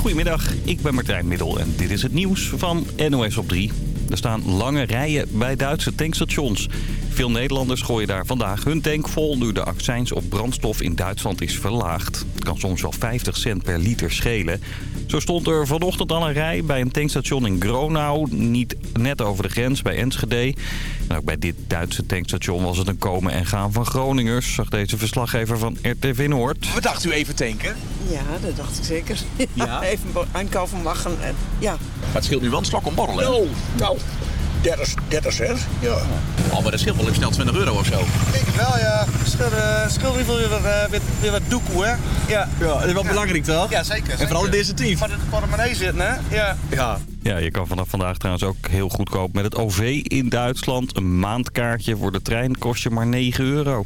Goedemiddag, ik ben Martijn Middel en dit is het nieuws van NOS op 3. Er staan lange rijen bij Duitse tankstations. Veel Nederlanders gooien daar vandaag hun tank vol nu de accijns op brandstof in Duitsland is verlaagd. Het kan soms wel 50 cent per liter schelen. Zo stond er vanochtend al een rij bij een tankstation in Gronau, niet net over de grens bij Enschede. En ook bij dit Duitse tankstation was het een komen en gaan van Groningers, zag deze verslaggever van RTV Noord. Wat dacht u even tanken? Ja, dat dacht ik zeker. Ja? Even aankomen wachten. En, ja. Maar het scheelt nu wel een slok om borrelen. Nou, nou, 30, 30 cent. Ja. Oh, maar dat scheelt wel even snel 20 euro of zo. Ik denk het wel, ja. Scheelt, uh, scheelt weer, uh, weer, weer wat doekoe, hè? Ja. Ja, dat is wel belangrijk toch? Ja, zeker. En vooral in deze tijd. Maar de portemonnee zitten, hè? Ja. Ja. Ja, je kan vanaf vandaag trouwens ook heel goedkoop met het OV in Duitsland. Een maandkaartje voor de trein kost je maar 9 euro.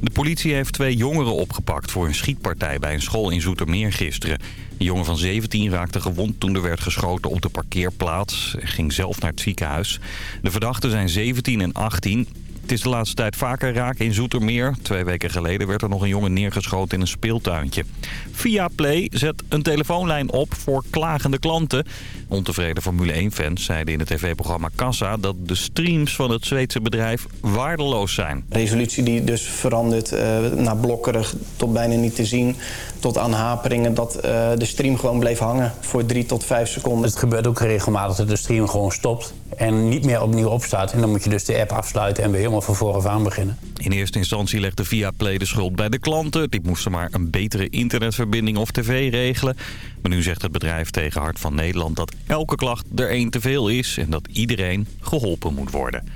De politie heeft twee jongeren opgepakt voor een schietpartij bij een school in Zoetermeer gisteren. De jongen van 17 raakte gewond toen er werd geschoten op de parkeerplaats. Ging zelf naar het ziekenhuis. De verdachten zijn 17 en 18. Het is de laatste tijd vaker raak in Zoetermeer. Twee weken geleden werd er nog een jongen neergeschoten in een speeltuintje. Via Play zet een telefoonlijn op voor klagende klanten. Ontevreden Formule 1-fans zeiden in het tv-programma Kassa... dat de streams van het Zweedse bedrijf waardeloos zijn. Resolutie die dus verandert uh, naar blokkerig tot bijna niet te zien... tot aan haperingen dat uh, de stream gewoon bleef hangen voor drie tot vijf seconden. Het gebeurt ook regelmatig dat de stream gewoon stopt en niet meer opnieuw opstaat. En dan moet je dus de app afsluiten en weer helemaal van vooraf aan beginnen. In eerste instantie legde Viaplay de schuld bij de klanten. Die moesten maar een betere internetverbinding of tv regelen. Maar nu zegt het bedrijf tegen Hart van Nederland dat elke klacht er één te veel is... en dat iedereen geholpen moet worden.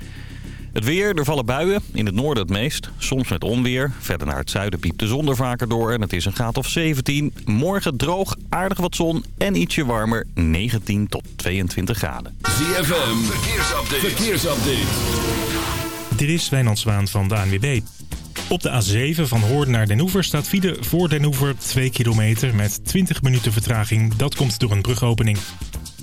Het weer, er vallen buien. In het noorden het meest. Soms met onweer. Verder naar het zuiden piept de zon er vaker door. En het is een graad of 17. Morgen droog, aardig wat zon en ietsje warmer. 19 tot 22 graden. ZFM, verkeersupdate. verkeersupdate. Dit is Wijnand Zwaan van de ANWB. Op de A7 van Hoorn naar Den Oever staat file voor Den Oever 2 kilometer met 20 minuten vertraging. Dat komt door een brugopening.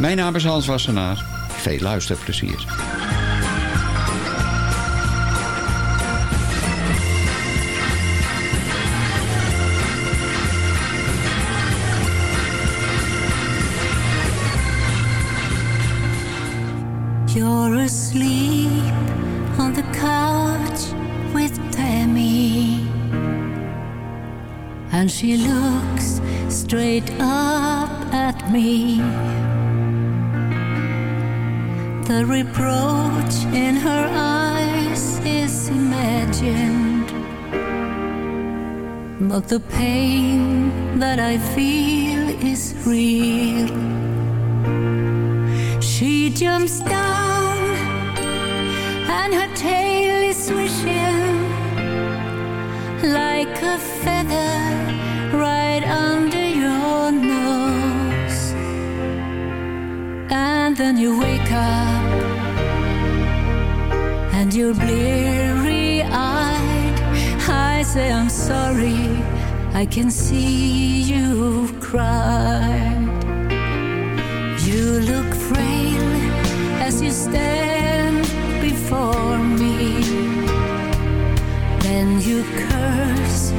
mijn naam is Hans Wassenaar. Veel luisterplezier. You're asleep on the couch with Tammy And she looks straight up at me The reproach in her eyes is imagined. But the pain that I feel is real. She jumps down And her tail is swishing Like a feather right under your nose. And then you wake up and you're bleary eyed. I say, I'm sorry, I can see you've cried. You look frail as you stand before me. Then you curse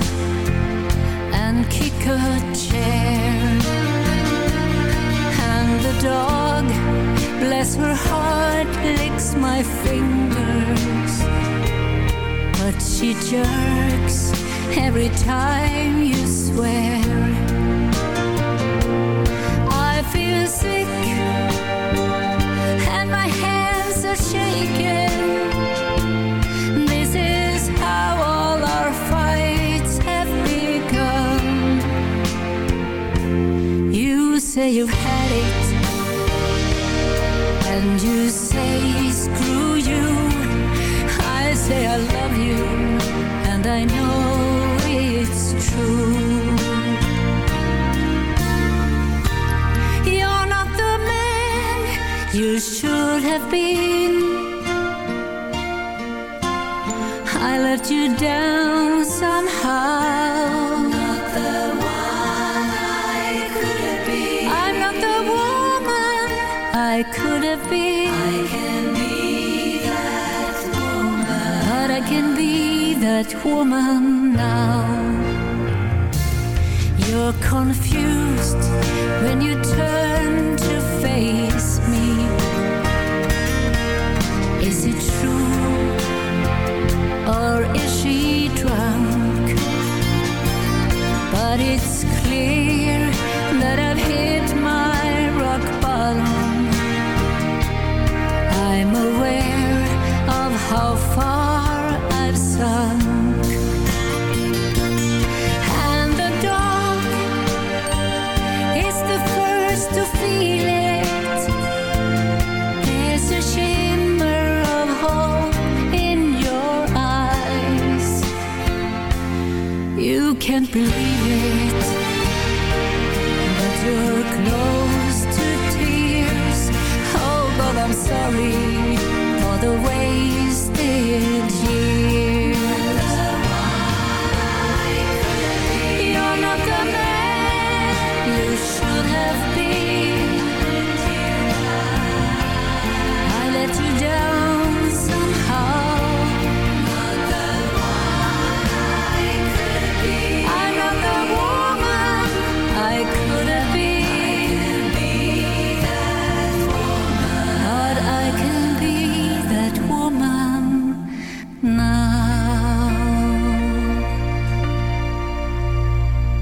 and kick a chair. And the dog, bless her heart, licks my fingers. But she jerks every time you swear. I feel sick and my hands are shaking. This is how all our fights have begun. You say you've you should have been. I let you down somehow. Not the one I could have been. I'm not the woman I could have been. I can be that woman. But I can be that woman now. You're confused when you turn to face believe it, but you're close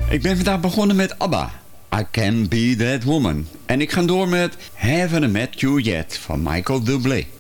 Ik ben vandaag begonnen met ABBA. I Can Be That Woman. En ik ga door met Haven't Met You Yet van Michael Bublé.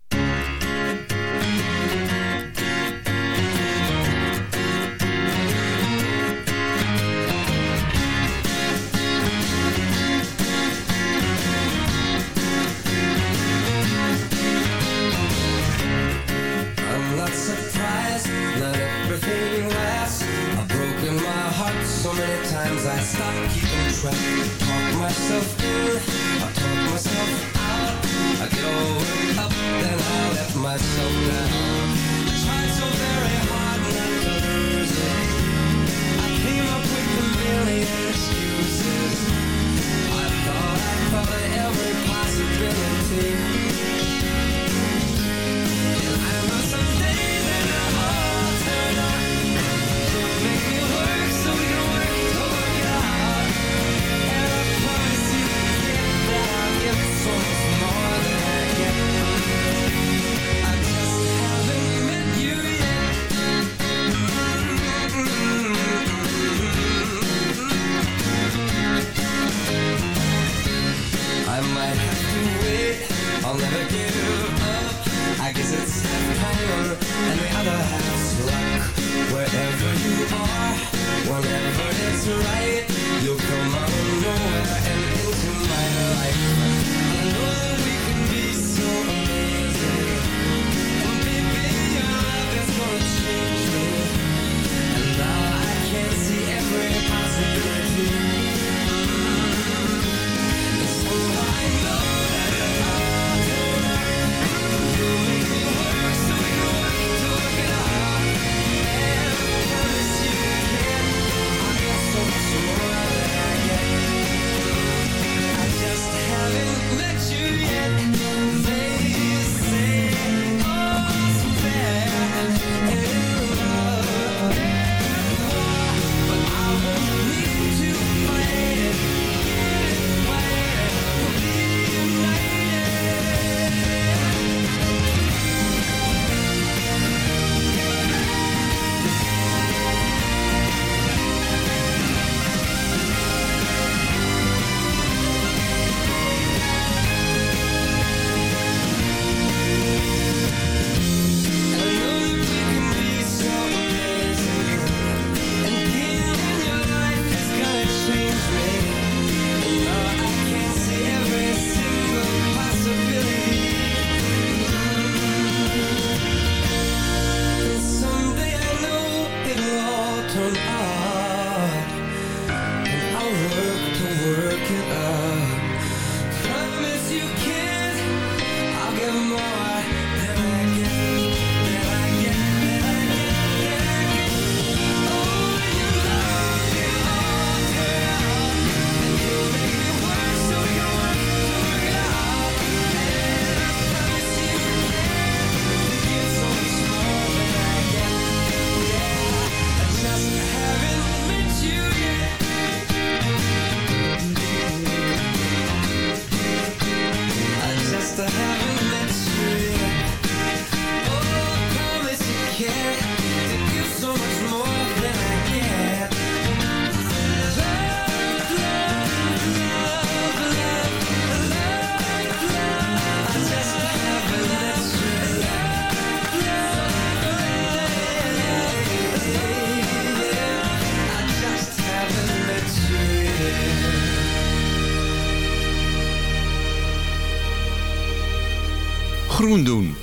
groen doen.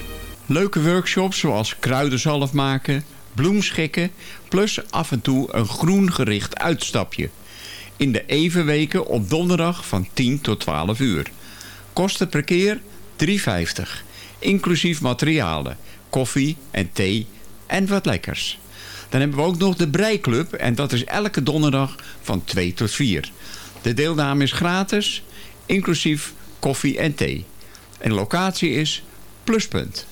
Leuke workshops zoals kruidenzalf maken, bloemschikken... plus af en toe een groen gericht uitstapje. In de evenweken op donderdag van 10 tot 12 uur. Kosten per keer 3,50. Inclusief materialen, koffie en thee en wat lekkers. Dan hebben we ook nog de Breiklub en dat is elke donderdag van 2 tot 4. De deelname is gratis, inclusief koffie en thee. En de locatie is pluspunt.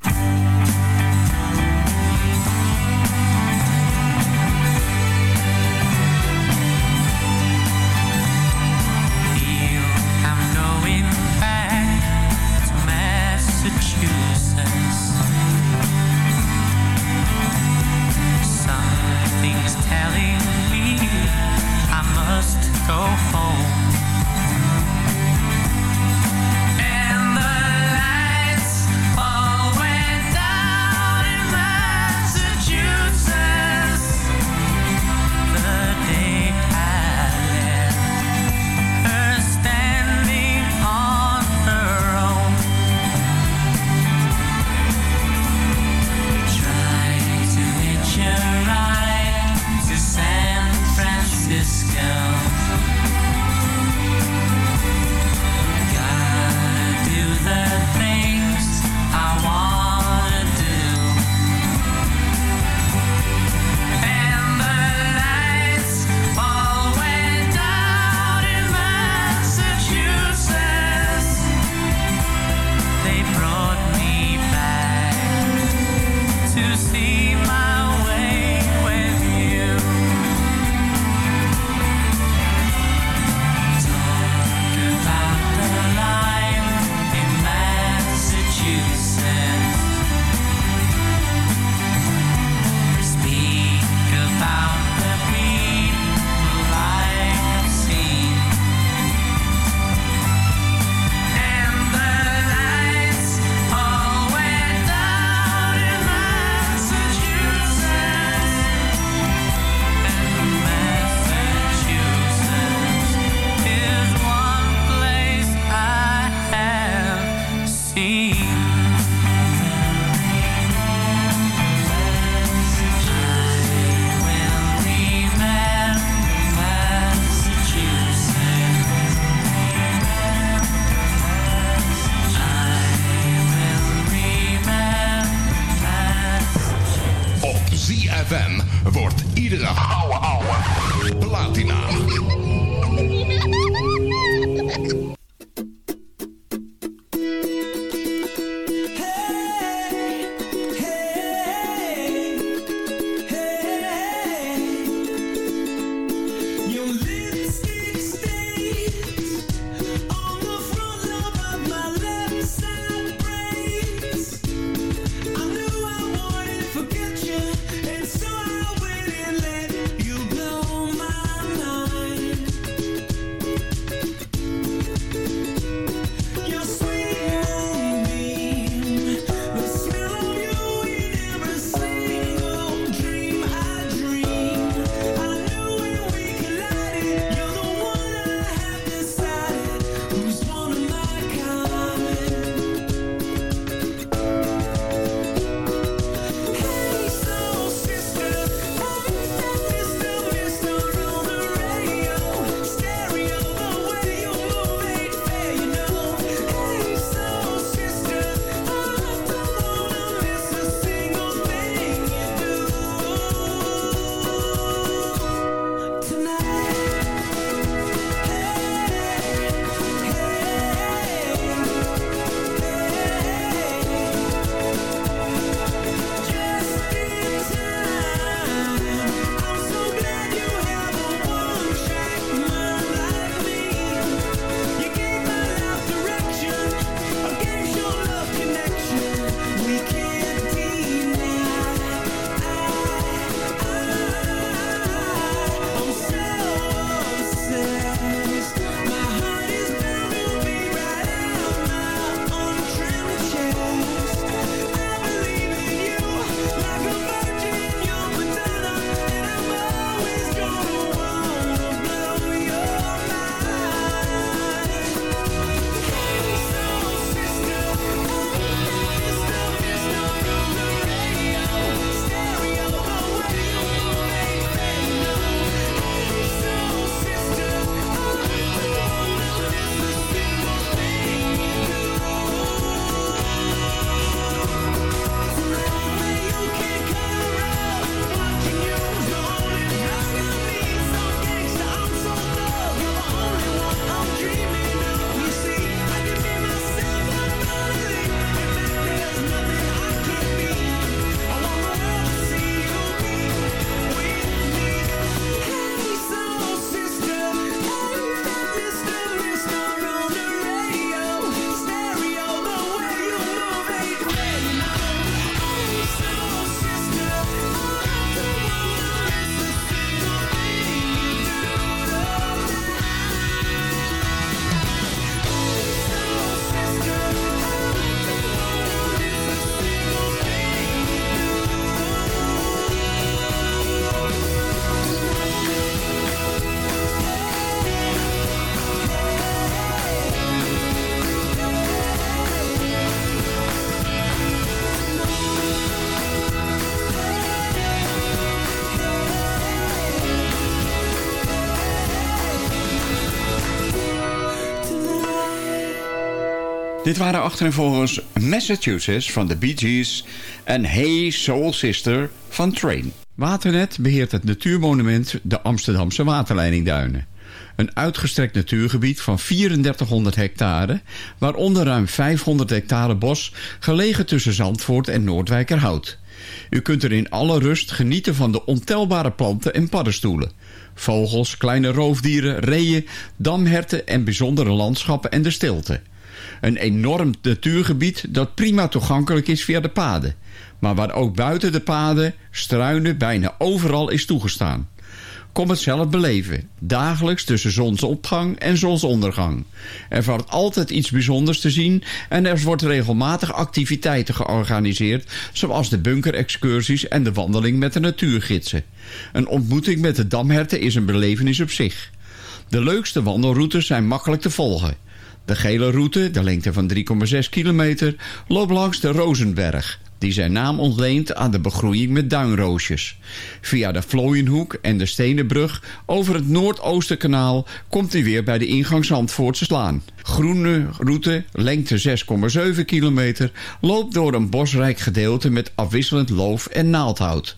Dit waren achtereenvolgens Massachusetts van de Bee Gees en Hey Soul Sister van Train. Waternet beheert het natuurmonument de Amsterdamse waterleidingduinen. Een uitgestrekt natuurgebied van 3400 hectare, waaronder ruim 500 hectare bos, gelegen tussen Zandvoort en Noordwijkerhout. U kunt er in alle rust genieten van de ontelbare planten en paddenstoelen. Vogels, kleine roofdieren, reeën, damherten en bijzondere landschappen en de stilte. Een enorm natuurgebied dat prima toegankelijk is via de paden. Maar waar ook buiten de paden struinen bijna overal is toegestaan. Kom het zelf beleven. Dagelijks tussen zonsopgang en zonsondergang. Er valt altijd iets bijzonders te zien en er wordt regelmatig activiteiten georganiseerd... zoals de bunkerexcursies en de wandeling met de natuurgidsen. Een ontmoeting met de damherten is een belevenis op zich. De leukste wandelroutes zijn makkelijk te volgen. De gele route, de lengte van 3,6 kilometer, loopt langs de Rozenberg die zijn naam ontleent aan de begroeiing met duinroosjes. Via de Vlooienhoek en de Stenenbrug over het Noordoostenkanaal komt hij weer bij de ingang Zandvoortse Slaan. Groene route, lengte 6,7 kilometer, loopt door een bosrijk gedeelte met afwisselend loof en naaldhout.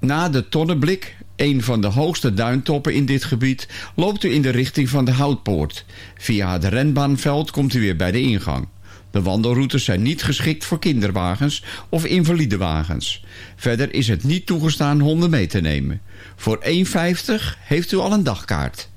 Na de Tonneblik, een van de hoogste duintoppen in dit gebied, loopt u in de richting van de Houtpoort. Via het renbaanveld komt u weer bij de ingang. De wandelroutes zijn niet geschikt voor kinderwagens of invalidewagens. Verder is het niet toegestaan honden mee te nemen. Voor 1,50 heeft u al een dagkaart.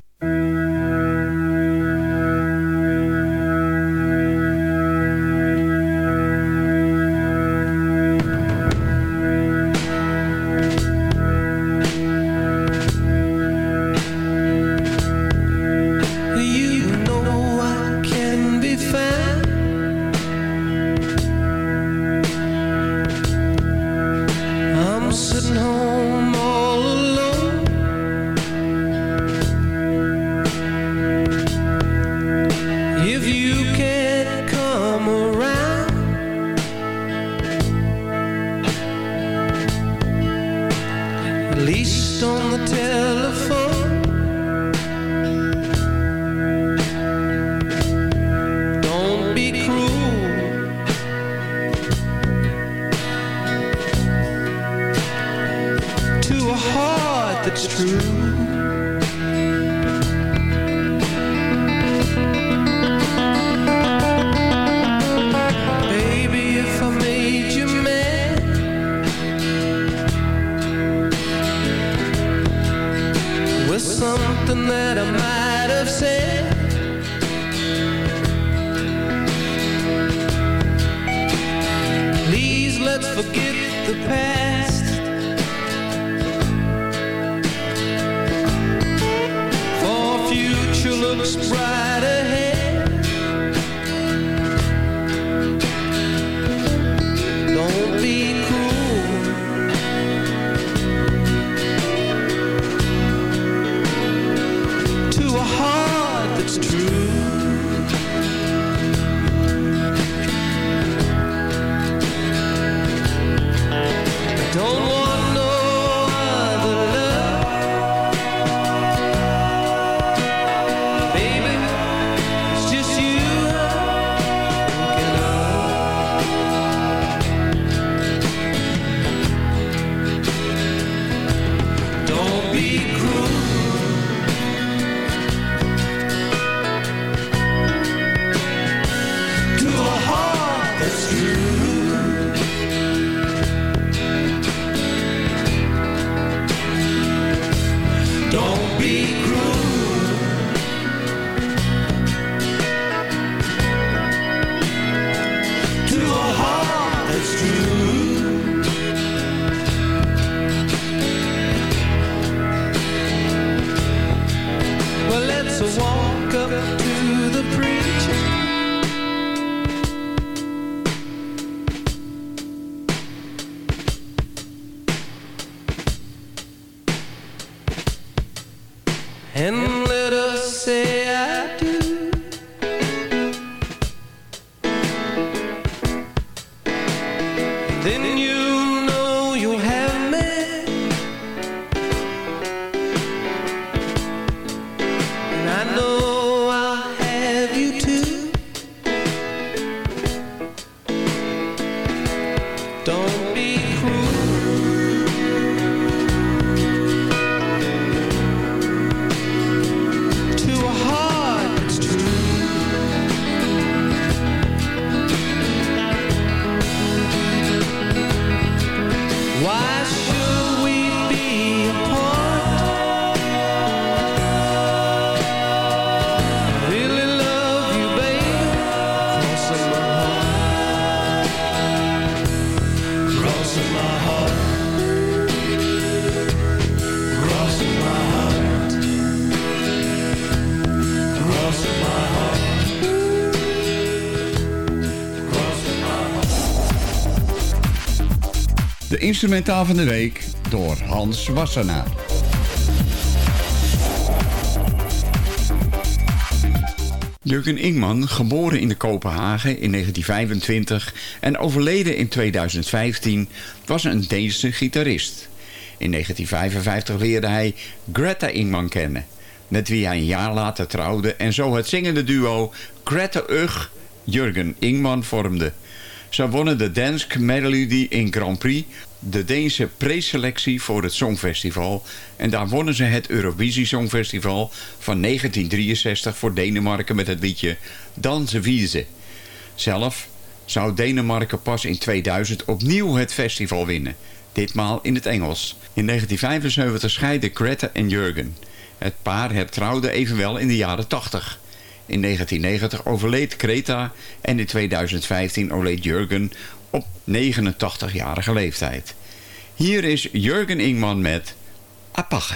Heart that's true. Instrumentaal van de week door Hans Wassenaar. Jurgen Ingman, geboren in de Kopenhagen in 1925 en overleden in 2015, was een Deense gitarist. In 1955 leerde hij Greta Ingman kennen, met wie hij een jaar later trouwde en zo het zingende duo Greta Ugh Jurgen Ingman vormde. Ze wonnen de Dansk Melody in Grand Prix, de Deense preselectie voor het Songfestival. En daar wonnen ze het Eurovisie Songfestival van 1963 voor Denemarken met het liedje Danse Wiese. Zelf zou Denemarken pas in 2000 opnieuw het festival winnen. Ditmaal in het Engels. In 1975 scheidden Greta en Jurgen. Het paar hertrouwde evenwel in de jaren 80. In 1990 overleed Greta en in 2015 overleed Jurgen op 89-jarige leeftijd. Hier is Jurgen Ingman met Apache.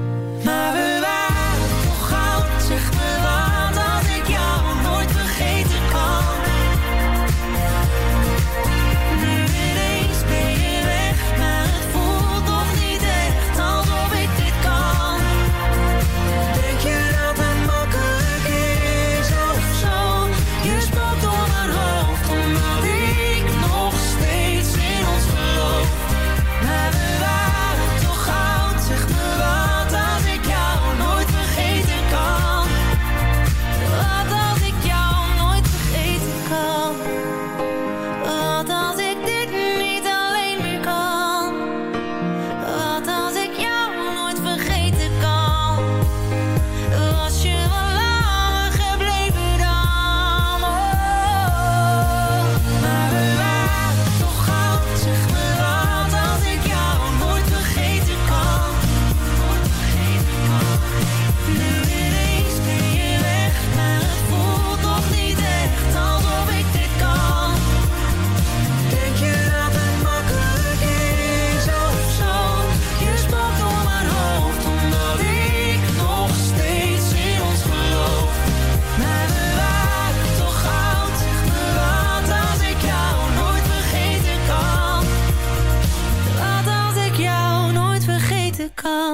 Maar we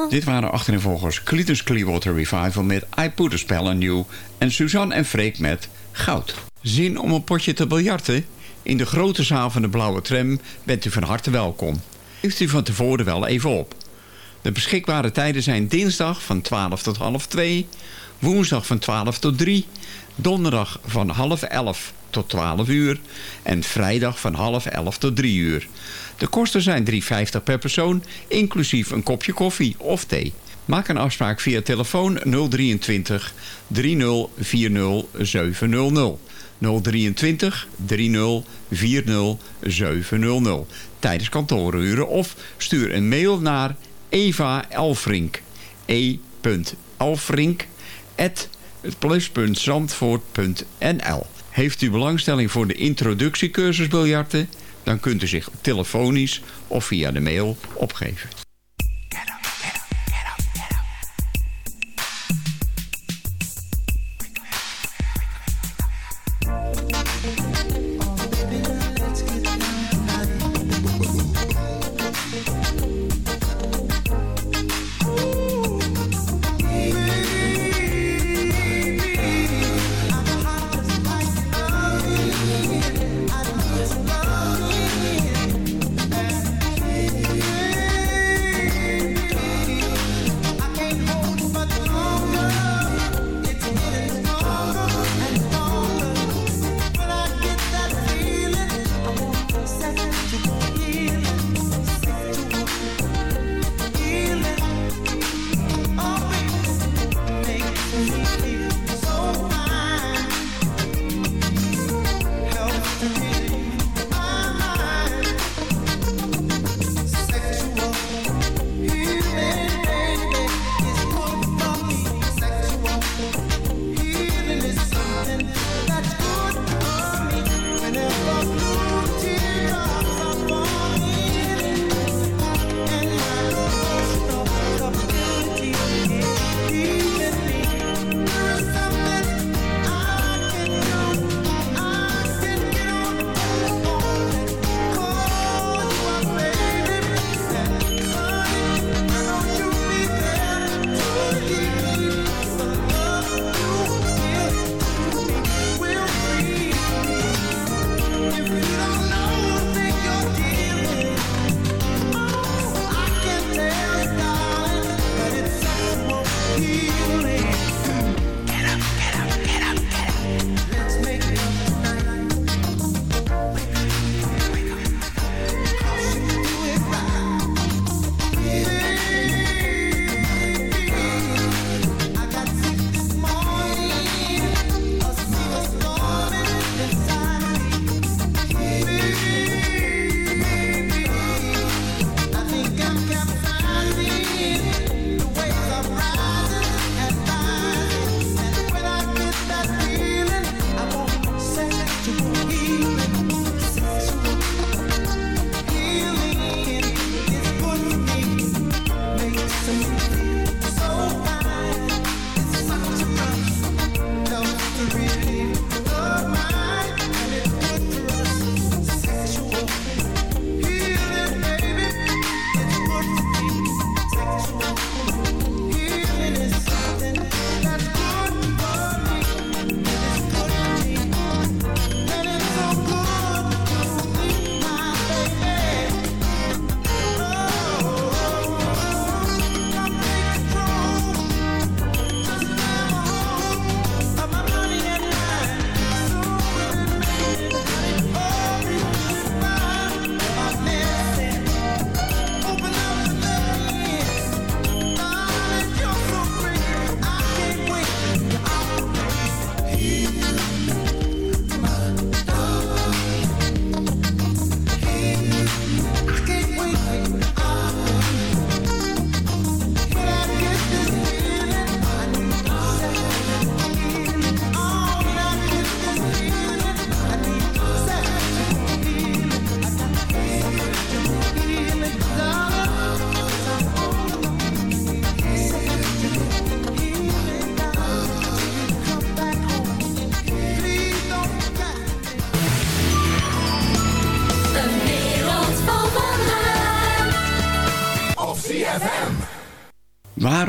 Dit waren achtereenvolgens Cletus Clearwater Revival met I Put a Spell on You... en Suzanne en Freek met Goud. Zin om een potje te biljarten? In de grote zaal van de Blauwe Tram bent u van harte welkom. Heeft u van tevoren wel even op. De beschikbare tijden zijn dinsdag van 12 tot half 2... woensdag van 12 tot 3... donderdag van half 11 tot 12 uur... en vrijdag van half 11 tot 3 uur. De kosten zijn 3,50 per persoon, inclusief een kopje koffie of thee. Maak een afspraak via telefoon 023 3040 700. 023 3040 700 tijdens kantooruren of stuur een mail naar Eva Elfrink. e.elfrink Heeft u belangstelling voor de introductiecursus biljarten? Dan kunt u zich telefonisch of via de mail opgeven.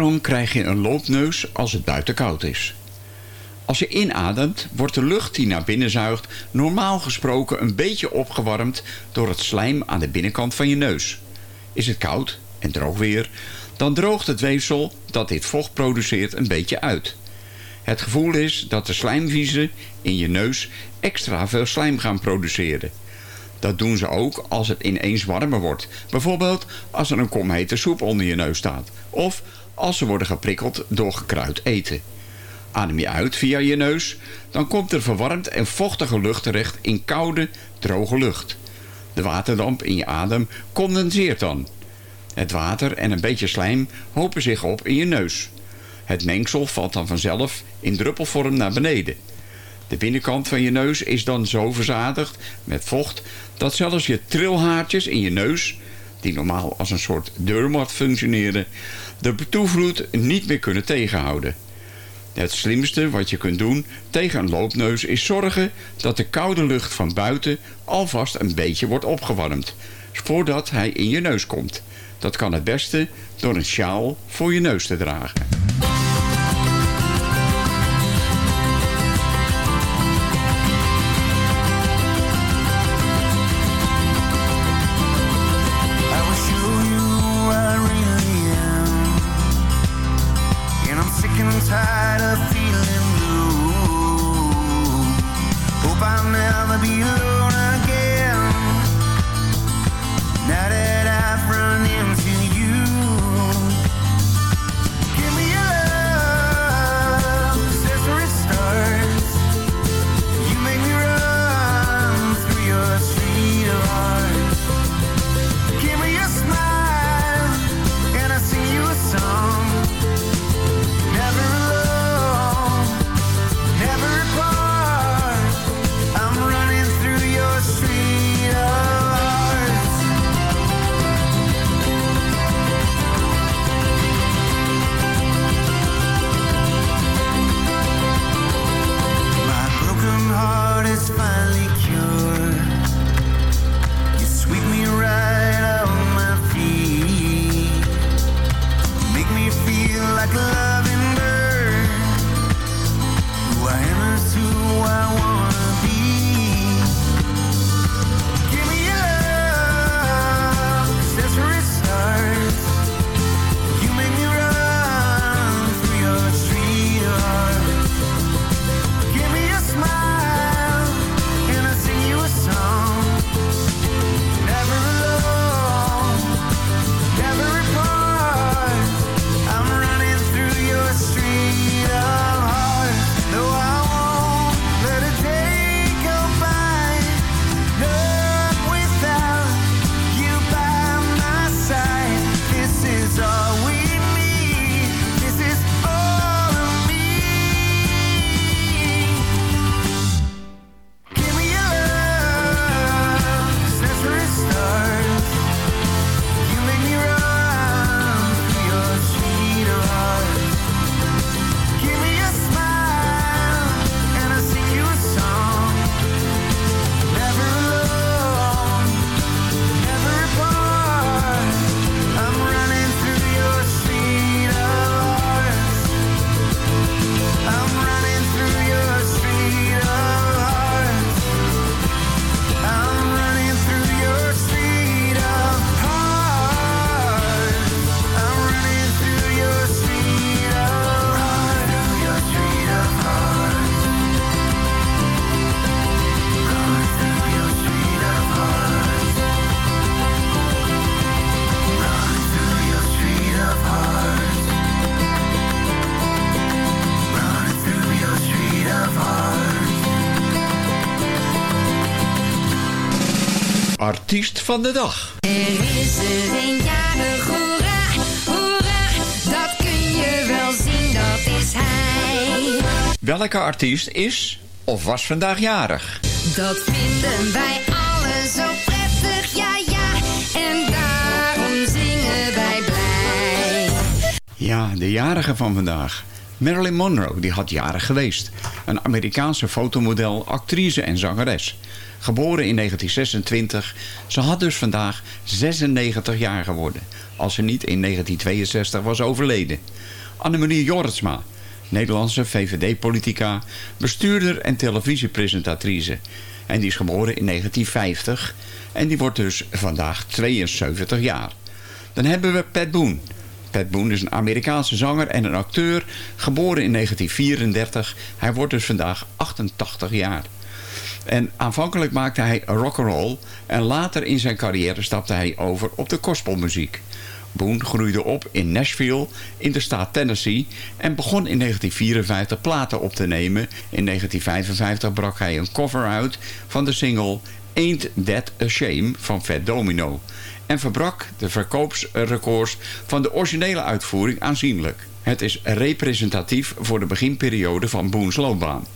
Waarom krijg je een loopneus als het buiten koud is? Als je inademt, wordt de lucht die naar binnen zuigt normaal gesproken een beetje opgewarmd door het slijm aan de binnenkant van je neus. Is het koud en droog weer, dan droogt het weefsel dat dit vocht produceert een beetje uit. Het gevoel is dat de slijmviezen in je neus extra veel slijm gaan produceren. Dat doen ze ook als het ineens warmer wordt. Bijvoorbeeld als er een kom hete soep onder je neus staat. Of als ze worden geprikkeld door gekruid eten. Adem je uit via je neus, dan komt er verwarmd en vochtige lucht terecht in koude, droge lucht. De waterdamp in je adem condenseert dan. Het water en een beetje slijm hopen zich op in je neus. Het mengsel valt dan vanzelf in druppelvorm naar beneden. De binnenkant van je neus is dan zo verzadigd met vocht dat zelfs je trilhaartjes in je neus, die normaal als een soort deurmat functioneren, de toevloed niet meer kunnen tegenhouden. Het slimste wat je kunt doen tegen een loopneus is zorgen dat de koude lucht van buiten alvast een beetje wordt opgewarmd, voordat hij in je neus komt. Dat kan het beste door een sjaal voor je neus te dragen. Artiest van de dag. Er is er een jarig, hoera, hoera, dat kun je wel zien, dat is hij. Welke artiest is of was vandaag jarig? Dat vinden wij allen zo prettig, ja ja, en daarom zingen wij blij. Ja, de jarige van vandaag. Marilyn Monroe die had jaren geweest. Een Amerikaanse fotomodel, actrice en zangeres. Geboren in 1926. Ze had dus vandaag 96 jaar geworden. Als ze niet in 1962 was overleden. Annemarie Jorritsma. Nederlandse VVD-politica, bestuurder en televisiepresentatrice. En die is geboren in 1950 en die wordt dus vandaag 72 jaar. Dan hebben we Pat Boone. Pat Boone is een Amerikaanse zanger en een acteur, geboren in 1934. Hij wordt dus vandaag 88 jaar. En aanvankelijk maakte hij rock'n'roll en later in zijn carrière stapte hij over op de gospelmuziek. Boone groeide op in Nashville in de staat Tennessee en begon in 1954 platen op te nemen. In 1955 brak hij een cover uit van de single Ain't That a Shame van Fat Domino en verbrak de verkoopsrecords van de originele uitvoering aanzienlijk. Het is representatief voor de beginperiode van Boone's loopbaan,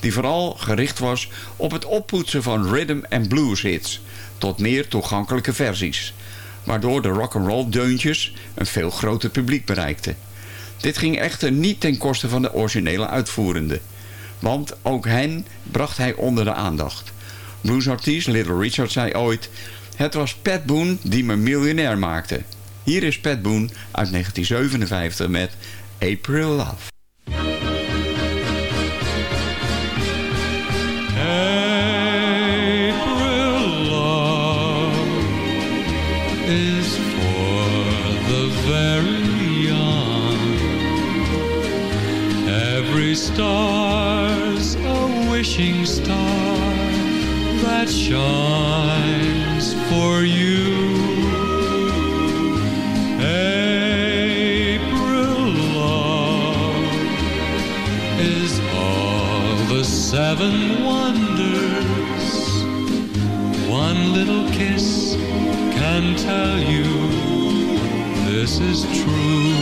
die vooral gericht was op het oppoetsen van rhythm en blues hits tot meer toegankelijke versies waardoor de rock'n'roll deuntjes een veel groter publiek bereikten. Dit ging echter niet ten koste van de originele uitvoerende, want ook hen bracht hij onder de aandacht. Bluesartiest Little Richard zei ooit, het was Pat Boone die me miljonair maakte. Hier is Pat Boone uit 1957 met April Love. Star's a wishing star that shines seven wonders. One little kiss can tell you this is true.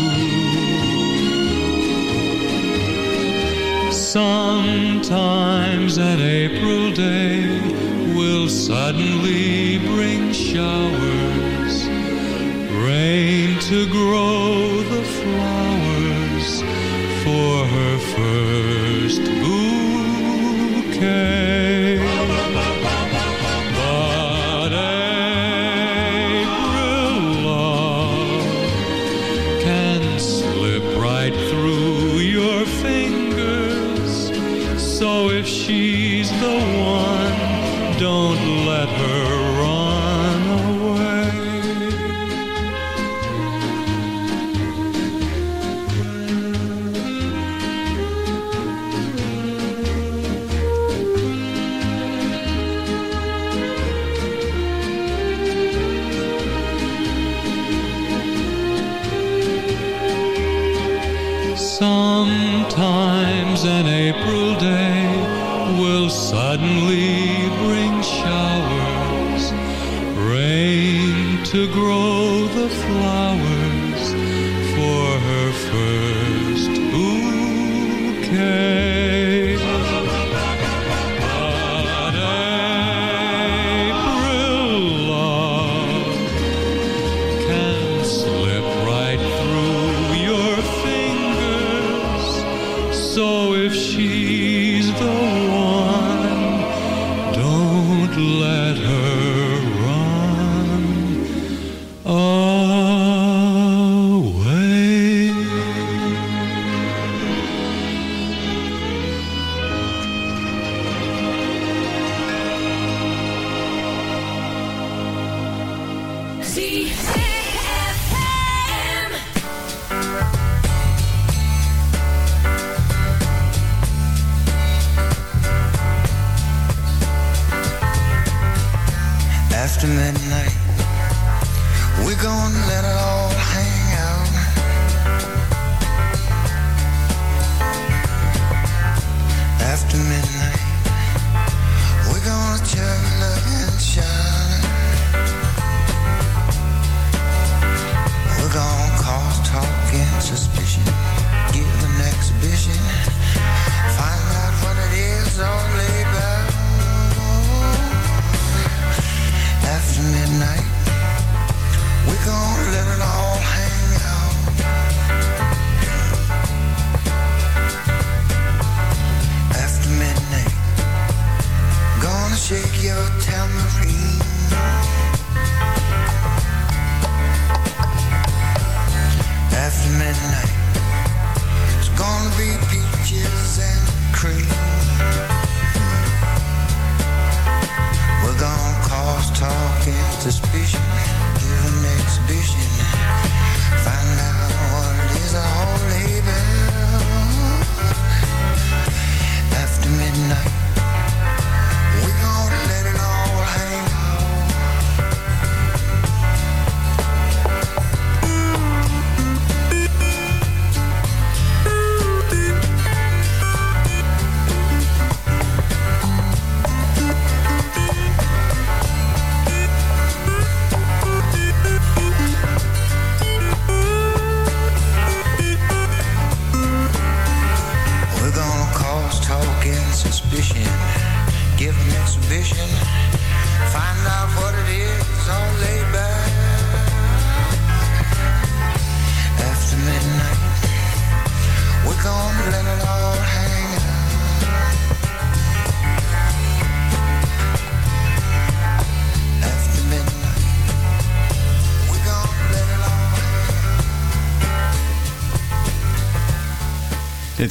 Sometimes an April day will suddenly bring showers, Sometimes an April day will suddenly bring showers, rain to grow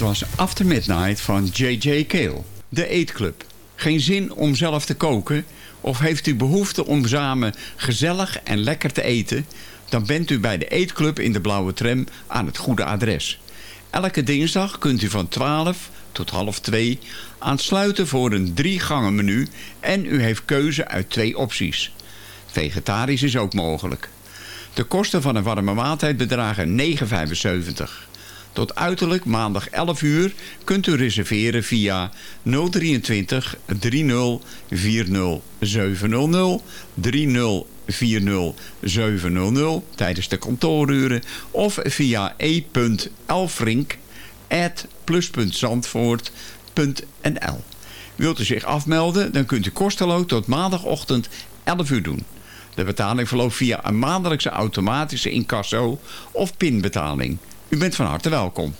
was After Midnight van J.J. Kale. De eetclub. Geen zin om zelf te koken? Of heeft u behoefte om samen gezellig en lekker te eten? Dan bent u bij de eetclub in de Blauwe Tram aan het goede adres. Elke dinsdag kunt u van 12 tot half 2 aansluiten voor een drie gangen menu... en u heeft keuze uit twee opties. Vegetarisch is ook mogelijk. De kosten van een warme maaltijd bedragen 9,75. Tot uiterlijk maandag 11 uur kunt u reserveren via 023 30 700 3040 700 tijdens de kantooruren of via e.elfrink Wilt u zich afmelden, dan kunt u kosteloos tot maandagochtend 11 uur doen. De betaling verloopt via een maandelijkse automatische incasso of pinbetaling. U bent van harte welkom.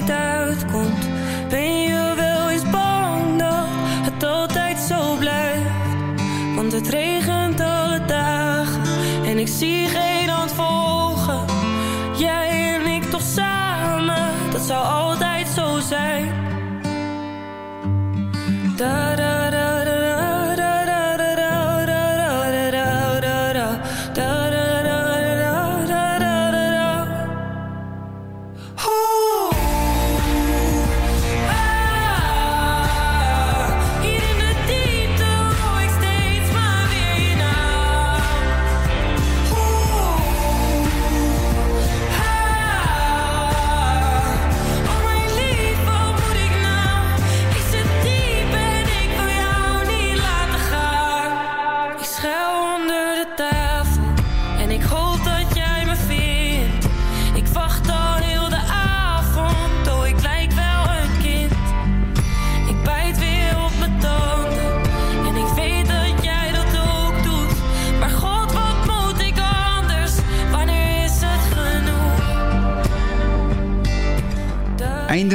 later